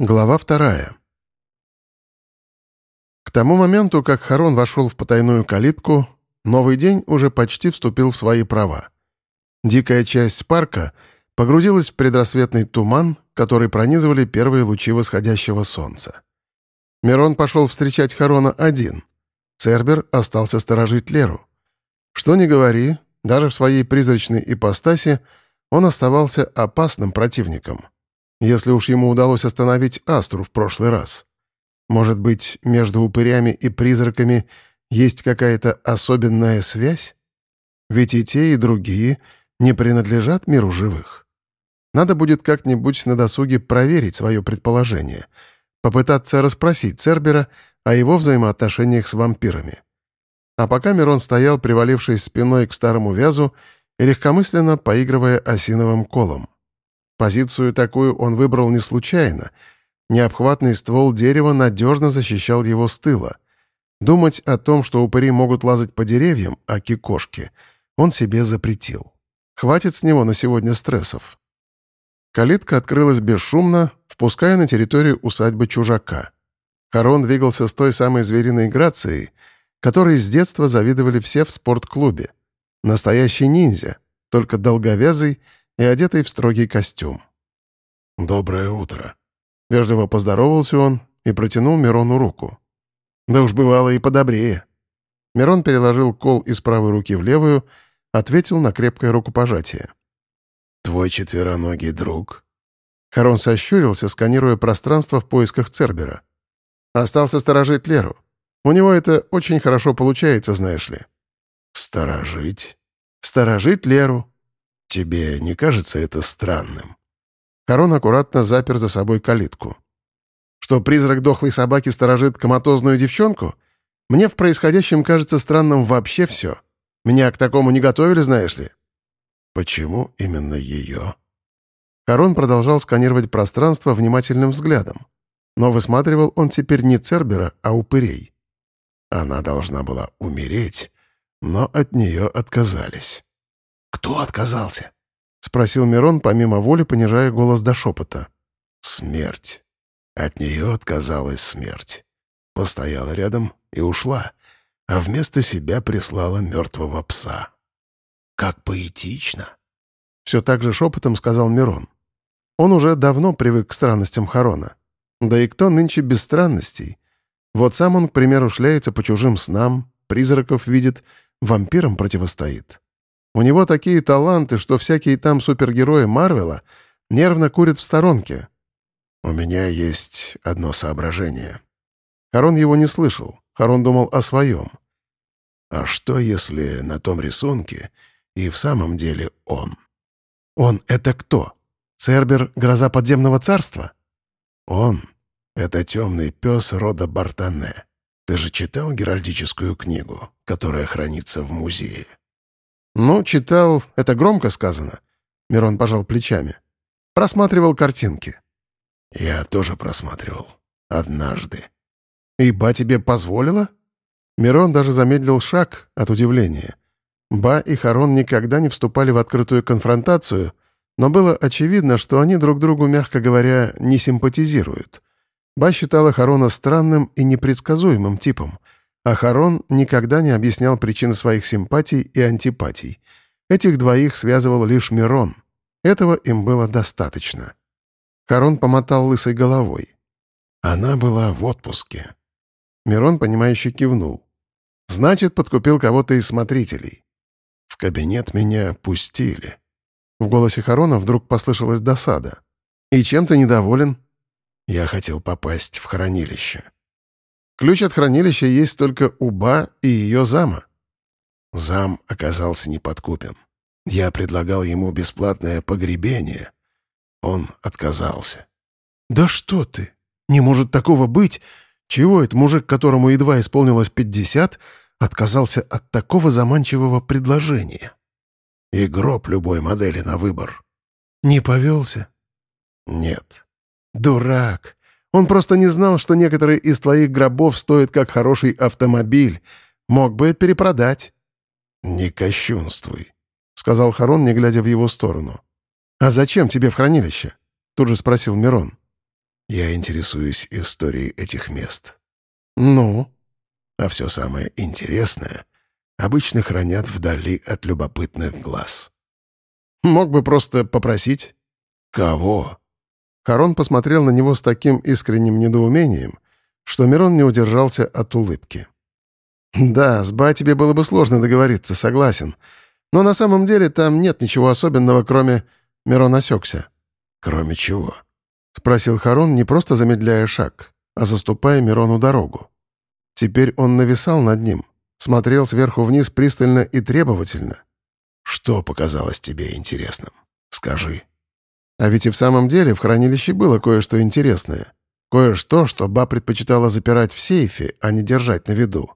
Глава вторая. К тому моменту, как Харон вошел в потайную калитку, новый день уже почти вступил в свои права. Дикая часть парка погрузилась в предрассветный туман, который пронизывали первые лучи восходящего солнца. Мирон пошел встречать Харона один. Цербер остался сторожить Леру. Что ни говори, даже в своей призрачной ипостаси он оставался опасным противником — если уж ему удалось остановить Астру в прошлый раз. Может быть, между упырями и призраками есть какая-то особенная связь? Ведь и те, и другие не принадлежат миру живых. Надо будет как-нибудь на досуге проверить свое предположение, попытаться расспросить Цербера о его взаимоотношениях с вампирами. А пока Мирон стоял, привалившись спиной к старому вязу и легкомысленно поигрывая осиновым колом. Позицию такую он выбрал не случайно. Необхватный ствол дерева надежно защищал его с тыла. Думать о том, что упыри могут лазать по деревьям, а кикошки, он себе запретил. Хватит с него на сегодня стрессов. Калитка открылась бесшумно, впуская на территорию усадьбы чужака. Харон двигался с той самой звериной грацией, которой с детства завидовали все в спортклубе. Настоящий ниндзя, только долговязый и одетый в строгий костюм. «Доброе утро», — вежливо поздоровался он и протянул Мирону руку. «Да уж бывало и подобрее». Мирон переложил кол из правой руки в левую, ответил на крепкое рукопожатие. «Твой четвероногий друг?» Харон сощурился, сканируя пространство в поисках Цербера. «Остался сторожить Леру. У него это очень хорошо получается, знаешь ли». «Сторожить?» «Сторожить Леру», «Тебе не кажется это странным?» Харон аккуратно запер за собой калитку. «Что призрак дохлой собаки сторожит коматозную девчонку? Мне в происходящем кажется странным вообще все. Меня к такому не готовили, знаешь ли?» «Почему именно ее?» Харон продолжал сканировать пространство внимательным взглядом. Но высматривал он теперь не Цербера, а упырей. Она должна была умереть, но от нее отказались. «Кто отказался?» — спросил Мирон, помимо воли понижая голос до шепота. «Смерть. От нее отказалась смерть. Постояла рядом и ушла, а вместо себя прислала мертвого пса». «Как поэтично!» — все так же шепотом сказал Мирон. Он уже давно привык к странностям Харона. Да и кто нынче без странностей? Вот сам он, к примеру, шляется по чужим снам, призраков видит, вампирам противостоит. У него такие таланты, что всякие там супергерои Марвела нервно курят в сторонке. «У меня есть одно соображение». Харон его не слышал. Харон думал о своем. «А что, если на том рисунке и в самом деле он?» «Он — это кто? Цербер — гроза подземного царства?» «Он — это темный пес рода Бартане. Ты же читал геральдическую книгу, которая хранится в музее?» «Ну, читал, это громко сказано». Мирон пожал плечами. «Просматривал картинки». «Я тоже просматривал. Однажды». «И ба тебе позволила?» Мирон даже замедлил шаг от удивления. Ба и Харон никогда не вступали в открытую конфронтацию, но было очевидно, что они друг другу, мягко говоря, не симпатизируют. Ба считала Харона странным и непредсказуемым типом — а Харон никогда не объяснял причины своих симпатий и антипатий. Этих двоих связывал лишь Мирон. Этого им было достаточно. Харон помотал лысой головой. Она была в отпуске. Мирон, понимающе кивнул. Значит, подкупил кого-то из смотрителей. В кабинет меня пустили. В голосе Харона вдруг послышалась досада. «И чем ты недоволен?» Я хотел попасть в хранилище. Ключ от хранилища есть только у Ба и ее зама. Зам оказался неподкупен. Я предлагал ему бесплатное погребение. Он отказался. «Да что ты! Не может такого быть! Чего это мужик, которому едва исполнилось пятьдесят, отказался от такого заманчивого предложения?» «И гроб любой модели на выбор». «Не повелся?» «Нет». «Дурак! Он просто не знал, что некоторые из твоих гробов стоят как хороший автомобиль. Мог бы перепродать». «Не кощунствуй», — сказал Харон, не глядя в его сторону. «А зачем тебе в хранилище?» — тут же спросил Мирон. Я интересуюсь историей этих мест. Ну? А все самое интересное обычно хранят вдали от любопытных глаз. Мог бы просто попросить. Кого? Харон посмотрел на него с таким искренним недоумением, что Мирон не удержался от улыбки. «Да, с Ба тебе было бы сложно договориться, согласен. Но на самом деле там нет ничего особенного, кроме...» Мирон осекся. «Кроме чего?» — спросил Харон, не просто замедляя шаг, а заступая Мирону дорогу. Теперь он нависал над ним, смотрел сверху вниз пристально и требовательно. «Что показалось тебе интересным? Скажи». А ведь и в самом деле в хранилище было кое-что интересное. Кое-что, что Ба предпочитала запирать в сейфе, а не держать на виду.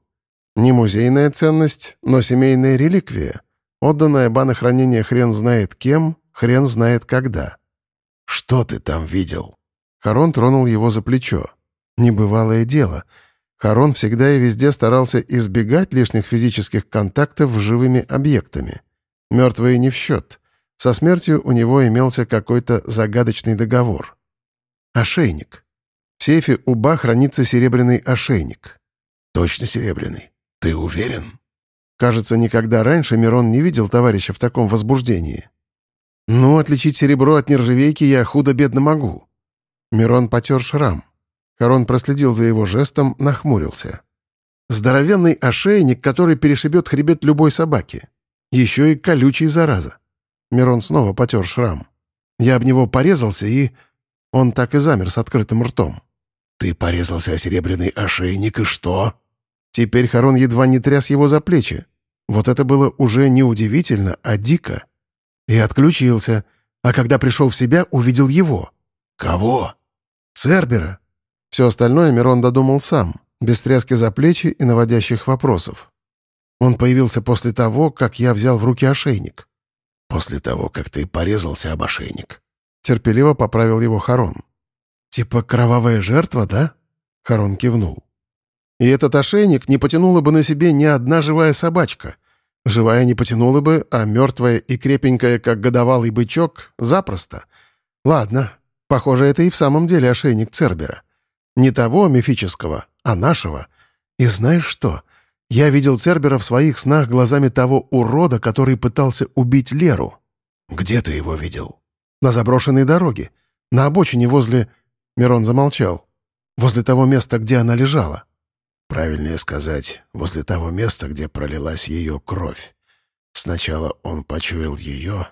Не музейная ценность, но семейная реликвия, отданная Ба на хранение хрен знает кем, хрен знает когда. «Что ты там видел?» Харон тронул его за плечо. Небывалое дело. Харон всегда и везде старался избегать лишних физических контактов с живыми объектами. Мертвые не в счет. Со смертью у него имелся какой-то загадочный договор. Ошейник. В сейфе у Ба хранится серебряный ошейник. Точно серебряный? Ты уверен? Кажется, никогда раньше Мирон не видел товарища в таком возбуждении. Ну, отличить серебро от нержавейки я худо-бедно могу. Мирон потер шрам. Харон проследил за его жестом, нахмурился. Здоровенный ошейник, который перешибет хребет любой собаки. Еще и колючий, зараза. Мирон снова потер шрам. Я об него порезался, и... Он так и замер с открытым ртом. «Ты порезался о серебряный ошейник, и что?» Теперь Харон едва не тряс его за плечи. Вот это было уже не удивительно, а дико. И отключился, а когда пришел в себя, увидел его. «Кого?» «Цербера». Все остальное Мирон додумал сам, без тряски за плечи и наводящих вопросов. Он появился после того, как я взял в руки ошейник. «После того, как ты порезался об ошейник». Терпеливо поправил его Харон. «Типа кровавая жертва, да?» Харон кивнул. И этот ошейник не потянула бы на себе ни одна живая собачка. Живая не потянула бы, а мертвая и крепенькая, как годовалый бычок, запросто. Ладно, похоже, это и в самом деле ошейник Цербера. Не того мифического, а нашего. И знаешь что? Я видел Цербера в своих снах глазами того урода, который пытался убить Леру. «Где ты его видел?» «На заброшенной дороге. На обочине возле...» Мирон замолчал. «Возле того места, где она лежала». Правильнее сказать, возле того места, где пролилась ее кровь. Сначала он почуял ее,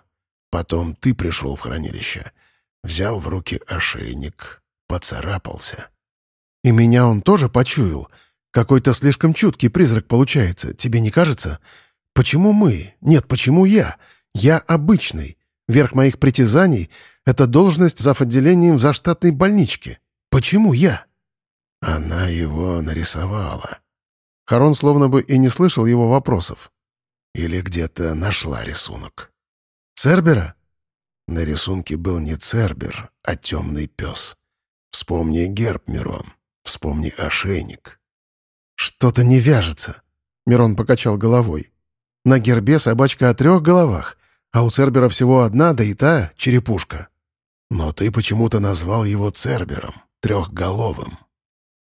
потом ты пришел в хранилище, взял в руки ошейник, поцарапался. И меня он тоже почуял. Какой-то слишком чуткий призрак получается, тебе не кажется? Почему мы? Нет, почему я? Я обычный. Верх моих притязаний — это должность зав. отделением в заштатной больничке. Почему я?» Она его нарисовала. Харон словно бы и не слышал его вопросов. Или где-то нашла рисунок. «Цербера?» На рисунке был не Цербер, а темный пес. Вспомни герб, Мирон. Вспомни ошейник. «Что-то не вяжется», — Мирон покачал головой. «На гербе собачка о трех головах, а у Цербера всего одна, да и та — черепушка». «Но ты почему-то назвал его Цербером, трехголовым».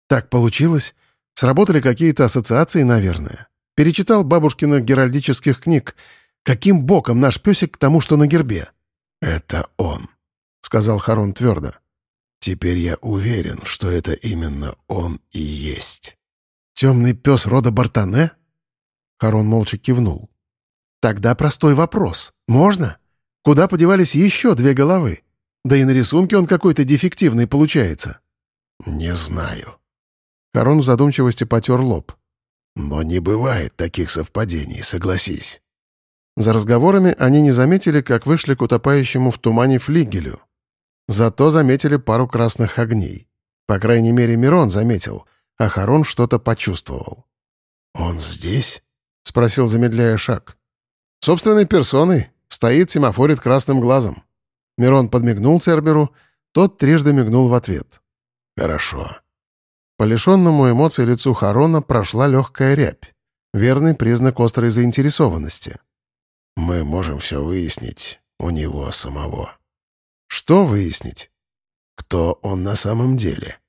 Так получилось. Сработали какие-то ассоциации, наверное. Перечитал бабушкиных геральдических книг. Каким боком наш песик к тому, что на гербе? «Это он», — сказал Харон твердо. «Теперь я уверен, что это именно он и есть». «Темный пес рода Бартане?» Харон молча кивнул. «Тогда простой вопрос. Можно? Куда подевались еще две головы? Да и на рисунке он какой-то дефективный получается». «Не знаю», Харон в задумчивости потер лоб. «Но не бывает таких совпадений, согласись». За разговорами они не заметили, как вышли к утопающему в тумане флигелю. Зато заметили пару красных огней. По крайней мере, Мирон заметил, а Харон что-то почувствовал. «Он здесь?» — спросил, замедляя шаг. «Собственной персоной. Стоит, семафорит красным глазом». Мирон подмигнул Церберу, тот трижды мигнул в ответ. «Хорошо. По лишенному эмоций лицу Харона прошла легкая рябь. Верный признак острой заинтересованности. «Мы можем все выяснить у него самого». «Что выяснить?» Кто он на самом деле?»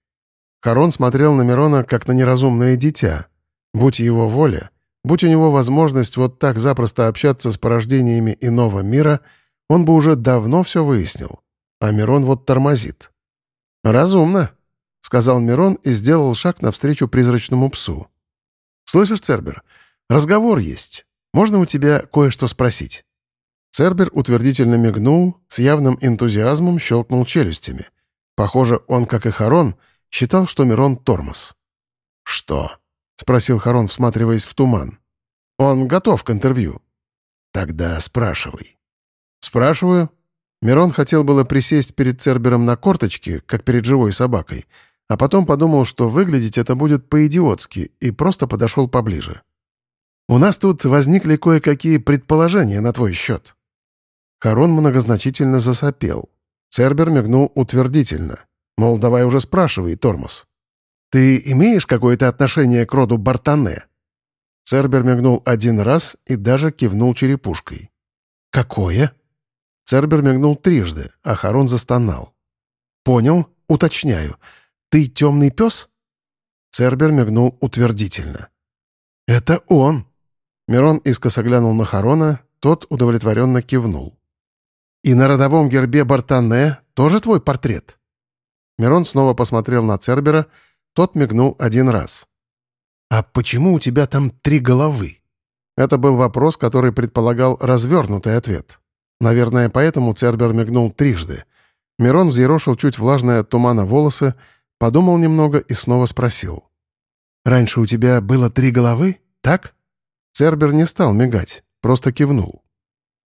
Харон смотрел на Мирона как на неразумное дитя. Будь его воля, будь у него возможность вот так запросто общаться с порождениями иного мира, он бы уже давно все выяснил. А Мирон вот тормозит. «Разумно», — сказал Мирон и сделал шаг навстречу призрачному псу. «Слышишь, Цербер, разговор есть. Можно у тебя кое-что спросить?» Цербер утвердительно мигнул, с явным энтузиазмом щелкнул челюстями. Похоже, он, как и Харон, считал, что Мирон — тормоз. «Что?» — спросил Харон, всматриваясь в туман. «Он готов к интервью». «Тогда спрашивай». «Спрашиваю». Мирон хотел было присесть перед Цербером на корточки, как перед живой собакой, а потом подумал, что выглядеть это будет по-идиотски, и просто подошел поближе. «У нас тут возникли кое-какие предположения на твой счет». Харон многозначительно засопел. Цербер мигнул утвердительно. Мол, давай уже спрашивай, тормоз. «Ты имеешь какое-то отношение к роду Бартане?» Цербер мигнул один раз и даже кивнул черепушкой. «Какое?» Цербер мигнул трижды, а Харон застонал. «Понял, уточняю. Ты темный пес?» Цербер мигнул утвердительно. «Это он!» Мирон искоса глянул на Харона, тот удовлетворенно кивнул. «И на родовом гербе Бартане тоже твой портрет?» Мирон снова посмотрел на Цербера, тот мигнул один раз. «А почему у тебя там три головы?» Это был вопрос, который предполагал развернутый ответ. Наверное, поэтому Цербер мигнул трижды. Мирон взъерошил чуть влажные от тумана волосы, подумал немного и снова спросил. «Раньше у тебя было три головы, так?» Цербер не стал мигать, просто кивнул.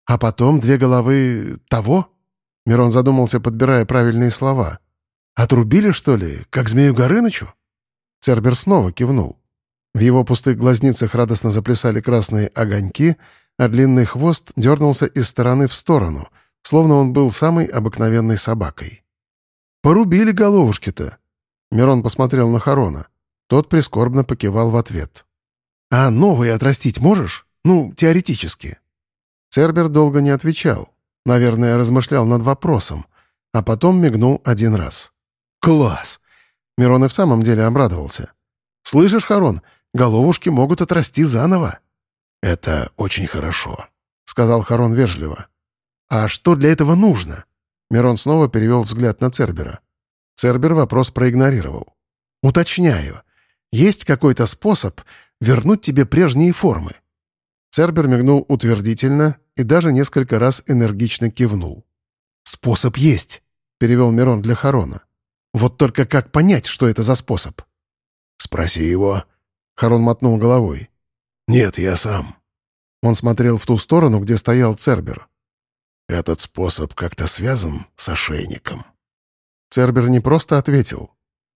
А потом две головы того? Мирон задумался, подбирая правильные слова. Отрубили, что ли, как змею Горынычу? Цербер снова кивнул. В его пустых глазницах радостно заплясали красные огоньки, а длинный хвост дернулся из стороны в сторону, словно он был самой обыкновенной собакой. «Порубили головушки-то!» Мирон посмотрел на Харона. Тот прискорбно покивал в ответ. «А новые отрастить можешь? Ну, теоретически». Цербер долго не отвечал. Наверное, размышлял над вопросом. А потом мигнул один раз. «Класс!» Мирон и в самом деле обрадовался. «Слышишь, Харон, головушки могут отрасти заново». «Это очень хорошо», — сказал Харон вежливо. «А что для этого нужно?» Мирон снова перевел взгляд на Цербера. Цербер вопрос проигнорировал. «Уточняю. Есть какой-то способ вернуть тебе прежние формы?» Цербер мигнул утвердительно и даже несколько раз энергично кивнул. «Способ есть», — перевел Мирон для Харона. «Вот только как понять, что это за способ?» «Спроси его». Харон мотнул головой. «Нет, я сам». Он смотрел в ту сторону, где стоял Цербер. «Этот способ как-то связан с ошейником». Цербер не просто ответил.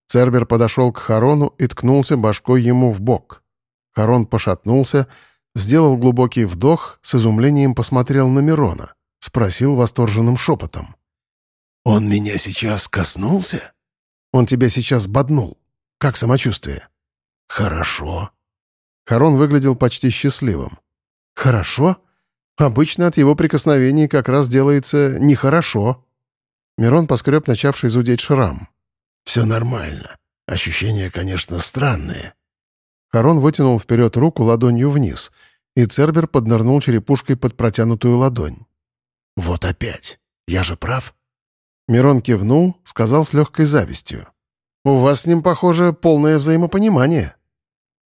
Цербер подошел к Харону и ткнулся башкой ему в бок. Харон пошатнулся, Сделал глубокий вдох, с изумлением посмотрел на Мирона. Спросил восторженным шепотом. «Он меня сейчас коснулся?» «Он тебя сейчас боднул. Как самочувствие?» «Хорошо». Харон выглядел почти счастливым. «Хорошо? Обычно от его прикосновений как раз делается нехорошо». Мирон поскреб начавший зудеть шрам. «Все нормально. Ощущения, конечно, странные. Харон вытянул вперед руку ладонью вниз, и Цербер поднырнул черепушкой под протянутую ладонь. «Вот опять! Я же прав!» Мирон кивнул, сказал с легкой завистью. «У вас с ним, похоже, полное взаимопонимание».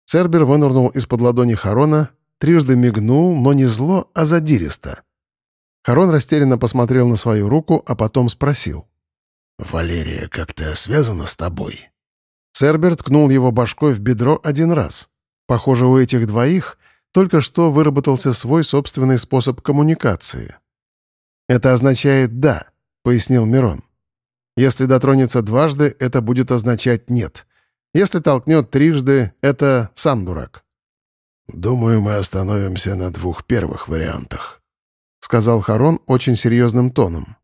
Цербер вынырнул из-под ладони Харона, трижды мигнул, но не зло, а задиристо. Харон растерянно посмотрел на свою руку, а потом спросил. «Валерия как-то связана с тобой?» Цербер ткнул его башкой в бедро один раз. Похоже, у этих двоих только что выработался свой собственный способ коммуникации. «Это означает «да», — пояснил Мирон. «Если дотронется дважды, это будет означать «нет». Если толкнет трижды, это сам дурак». «Думаю, мы остановимся на двух первых вариантах», — сказал Харон очень серьезным тоном.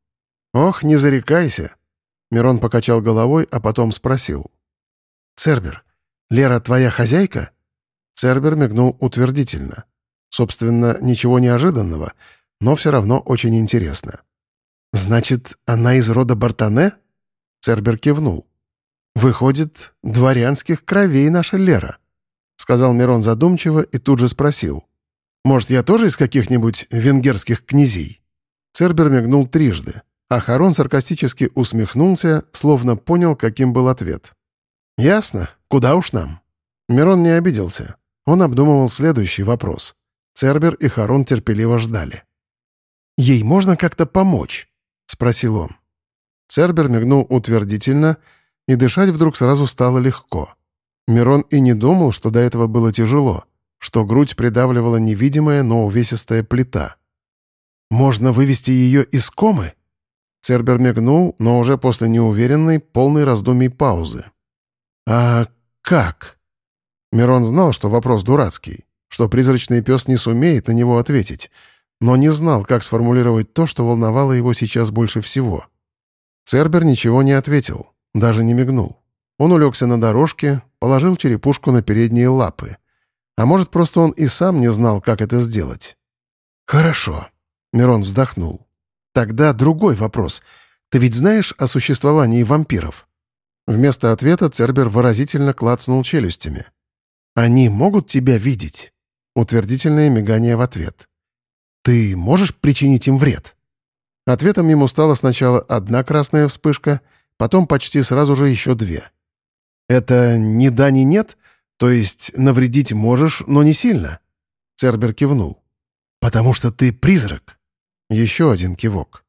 «Ох, не зарекайся!» Мирон покачал головой, а потом спросил. «Цербер, Лера твоя хозяйка?» Цербер мигнул утвердительно. Собственно, ничего неожиданного, но все равно очень интересно. «Значит, она из рода Бартане?» Цербер кивнул. «Выходит, дворянских кровей наша Лера», — сказал Мирон задумчиво и тут же спросил. «Может, я тоже из каких-нибудь венгерских князей?» Цербер мигнул трижды, а Харон саркастически усмехнулся, словно понял, каким был ответ. «Ясно. Куда уж нам?» Мирон не обиделся. Он обдумывал следующий вопрос. Цербер и Харон терпеливо ждали. «Ей можно как-то помочь?» — спросил он. Цербер мигнул утвердительно, и дышать вдруг сразу стало легко. Мирон и не думал, что до этого было тяжело, что грудь придавливала невидимая, но увесистая плита. «Можно вывести ее из комы?» Цербер мигнул, но уже после неуверенной, полной раздумий паузы. «А как?» Мирон знал, что вопрос дурацкий, что призрачный пес не сумеет на него ответить, но не знал, как сформулировать то, что волновало его сейчас больше всего. Цербер ничего не ответил, даже не мигнул. Он улегся на дорожке, положил черепушку на передние лапы. А может, просто он и сам не знал, как это сделать. «Хорошо», — Мирон вздохнул. «Тогда другой вопрос. Ты ведь знаешь о существовании вампиров?» Вместо ответа Цербер выразительно клацнул челюстями. «Они могут тебя видеть?» Утвердительное мигание в ответ. «Ты можешь причинить им вред?» Ответом ему стала сначала одна красная вспышка, потом почти сразу же еще две. «Это ни да, ни нет? То есть навредить можешь, но не сильно?» Цербер кивнул. «Потому что ты призрак». Еще один кивок.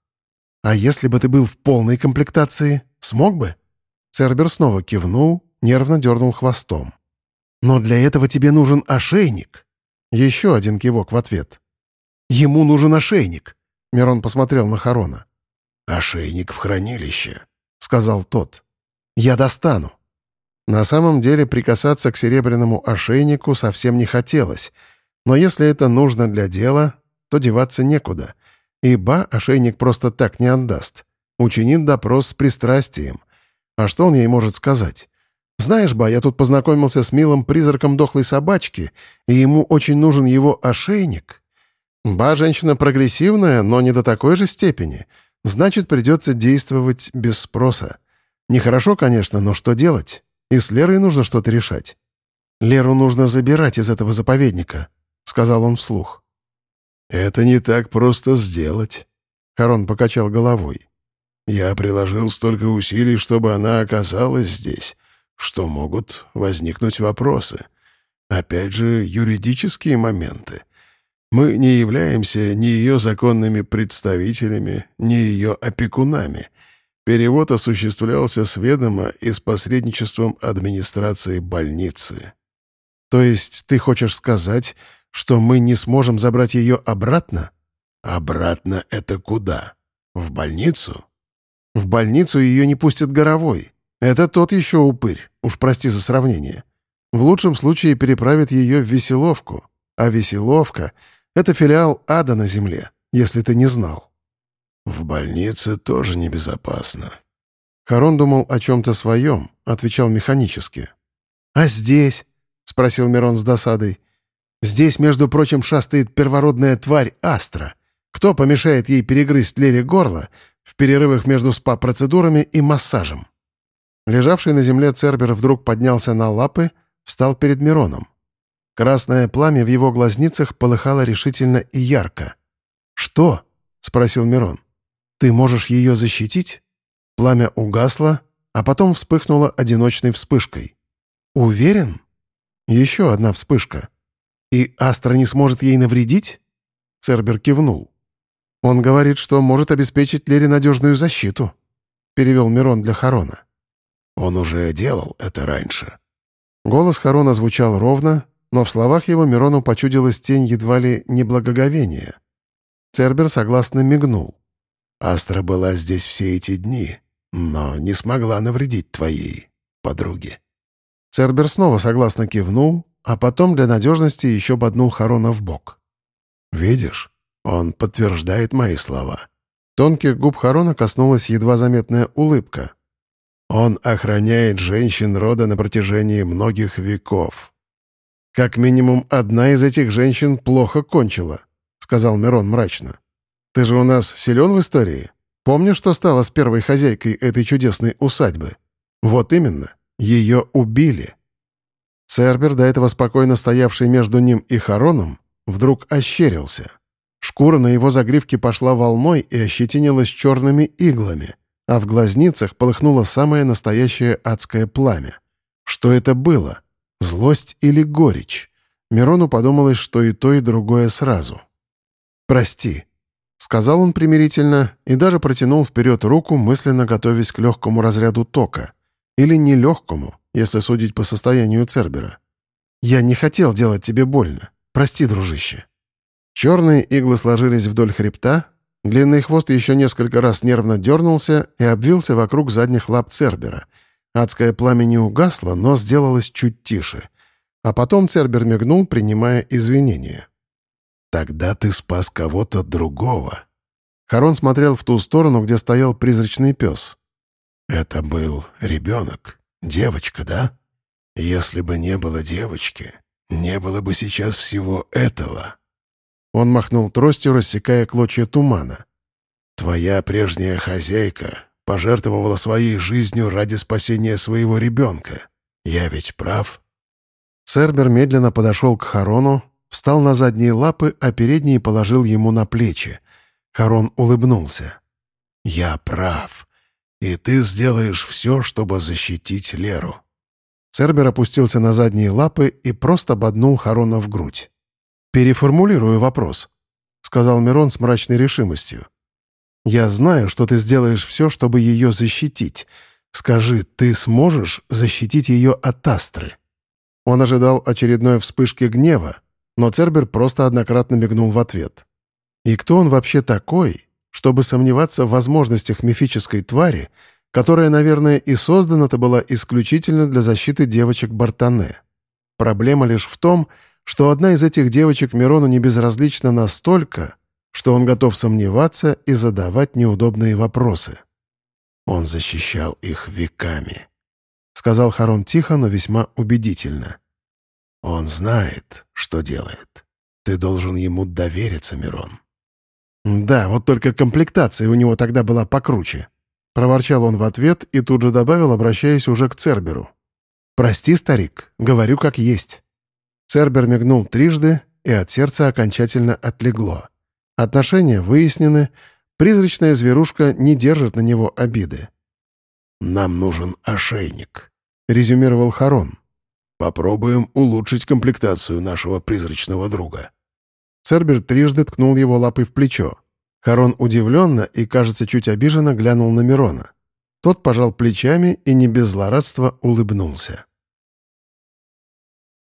«А если бы ты был в полной комплектации, смог бы?» Цербер снова кивнул, нервно дернул хвостом. «Но для этого тебе нужен ошейник». Еще один кивок в ответ. «Ему нужен ошейник. Мирон посмотрел на Харона. «Ошейник в хранилище», — сказал тот. «Я достану». На самом деле прикасаться к серебряному ошейнику совсем не хотелось, но если это нужно для дела, то деваться некуда, ибо ошейник просто так не отдаст. Учинит допрос с пристрастием. А что он ей может сказать? «Знаешь, ба, я тут познакомился с милым призраком дохлой собачки, и ему очень нужен его ошейник». Ба женщина прогрессивная, но не до такой же степени. Значит, придется действовать без спроса. Нехорошо, конечно, но что делать? И с Лерой нужно что-то решать. «Леру нужно забирать из этого заповедника», — сказал он вслух. «Это не так просто сделать», — Харон покачал головой. «Я приложил столько усилий, чтобы она оказалась здесь, что могут возникнуть вопросы. Опять же, юридические моменты. Мы не являемся ни ее законными представителями, ни ее опекунами. Перевод осуществлялся с ведома и с посредничеством администрации больницы. То есть ты хочешь сказать, что мы не сможем забрать ее обратно? Обратно это куда? В больницу? В больницу ее не пустят горовой. Это тот еще упырь, уж прости за сравнение. В лучшем случае переправят ее в Веселовку. А Веселовка это филиал ада на земле, если ты не знал». «В больнице тоже небезопасно». Харон думал о чем-то своем, отвечал механически. «А здесь?» — спросил Мирон с досадой. «Здесь, между прочим, шастает первородная тварь Астра. Кто помешает ей перегрызть Лере горло в перерывах между спа-процедурами и массажем?» Лежавший на земле Цербер вдруг поднялся на лапы, встал перед Мироном. Красное пламя в его глазницах полыхало решительно и ярко. «Что?» — спросил Мирон. «Ты можешь ее защитить?» Пламя угасло, а потом вспыхнуло одиночной вспышкой. «Уверен?» Еще одна вспышка. «И Астра не сможет ей навредить?» Цербер кивнул. «Он говорит, что может обеспечить Лере надежную защиту», — перевел Мирон для Харона. «Он уже делал это раньше». Голос Харона звучал ровно, но в словах его Мирону почудилась тень едва ли неблагоговения. Цербер согласно мигнул. «Астра была здесь все эти дни, но не смогла навредить твоей подруге». Цербер снова согласно кивнул, а потом для надежности еще боднул Харона в бок. «Видишь, он подтверждает мои слова». Тонких губ Харона коснулась едва заметная улыбка. «Он охраняет женщин рода на протяжении многих веков. «Как минимум одна из этих женщин плохо кончила», — сказал Мирон мрачно. «Ты же у нас силен в истории? Помнишь, что стало с первой хозяйкой этой чудесной усадьбы? Вот именно, ее убили. Цербер, до этого спокойно стоявший между ним и Хароном, вдруг ощерился. Шкура на его загривке пошла волной и ощетинилась черными иглами, а в глазницах полыхнуло самое настоящее адское пламя. Что это было? Злость или горечь? Мирону подумалось, что и то, и другое сразу. «Прости», — сказал он примирительно и даже протянул вперед руку, мысленно готовясь к легкому разряду тока. Или нелегкому, если судить по состоянию Цербера. «Я не хотел делать тебе больно. Прости, дружище». Черные иглы сложились вдоль хребта, длинный хвост еще несколько раз нервно дернулся и обвился вокруг задних лап Цербера. Адское пламя не угасло, но сделалось чуть тише. А потом Цербер мигнул, принимая извинения. «Тогда ты спас кого-то другого». Харон смотрел в ту сторону, где стоял призрачный пес. «Это был ребенок, девочка, да? Если бы не было девочки, не было бы сейчас всего этого». Он махнул тростью, рассекая клочья тумана. «Твоя прежняя хозяйка пожертвовала своей жизнью ради спасения своего ребенка. Я ведь прав?» Цербер медленно подошел к Харону, встал на задние лапы, а передние положил ему на плечи. Харон улыбнулся. «Я прав. И ты сделаешь все, чтобы защитить Леру». Цербер опустился на задние лапы и просто ободнул Харона в грудь. «Переформулирую вопрос», — сказал Мирон с мрачной решимостью. «Я знаю, что ты сделаешь все, чтобы ее защитить. Скажи, ты сможешь защитить ее от Астры?» Он ожидал очередной вспышки гнева, но Цербер просто однократно мигнул в ответ. И кто он вообще такой, чтобы сомневаться в возможностях мифической твари, которая, наверное, и создана-то была исключительно для защиты девочек Бартане? Проблема лишь в том, что одна из этих девочек Мирону не безразлична настолько, что он готов сомневаться и задавать неудобные вопросы. Он защищал их веками, — сказал Харон тихо, но весьма убедительно. «Он знает, что делает. Ты должен ему довериться, Мирон». «Да, вот только комплектация у него тогда была покруче», — проворчал он в ответ и тут же добавил, обращаясь уже к Церберу. «Прости, старик, говорю как есть». Цербер мигнул трижды, и от сердца окончательно отлегло. Отношения выяснены, призрачная зверушка не держит на него обиды. «Нам нужен ошейник», — резюмировал Харон. «Попробуем улучшить комплектацию нашего призрачного друга». Цербер трижды ткнул его лапой в плечо. Харон удивленно и, кажется, чуть обиженно глянул на Мирона. Тот пожал плечами и не без злорадства улыбнулся.